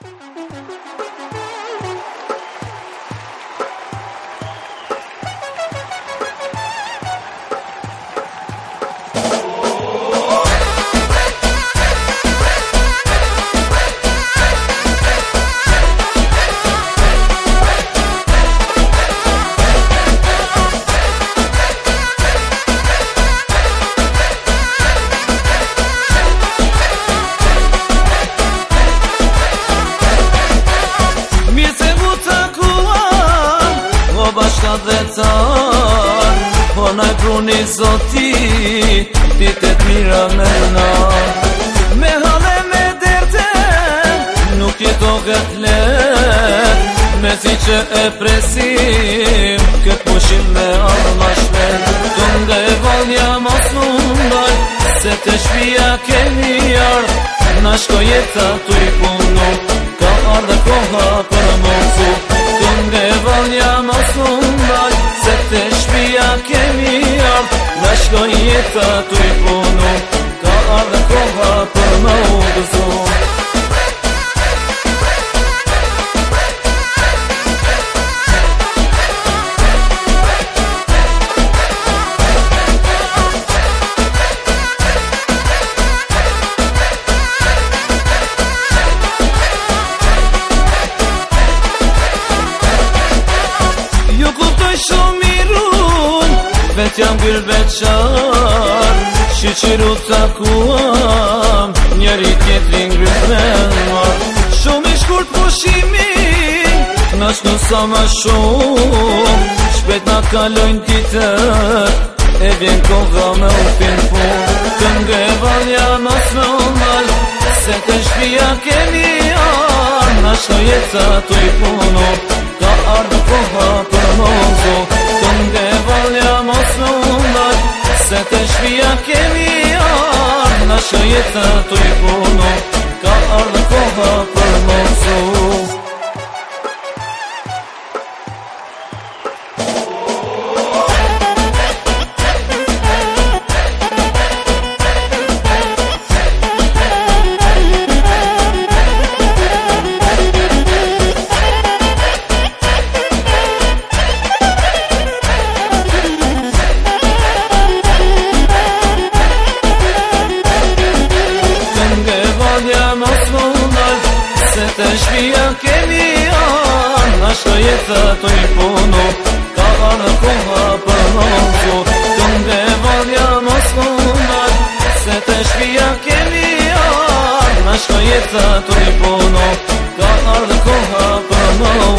Thank you. dhe tan Po në pruni zoti Ti mira me në Me hale me derte Nuk i do le Me si që e presim Këtë pushim me arë ma shmen Të nga e valja ma sundar Se të shpia ke një arë Në shkojeta të i punu Ka ardhe koha për It's a e bună Ca arde cumva Kët jam gërbeqar Shë qiru të kuam Njëri tjetëri në gërbe Shumë i shkurt po shimi Nash në sa më shumë Shpet në kalojnë të të E vjen koha me u finë po Të nge valja më së më mal Se të shpia kemi an Nash në jetë të të i puno shpia kemi arë Në shëjetë të i puno Ka ardhë koha për mosur Se të shpia kemi anë Në shkaj e të të i punu Ka anë koha për nëmëku Këmbe valja mos kumbat Se të shpia kemi anë Në shkaj e të të i punu Ka anë koha për nëmëku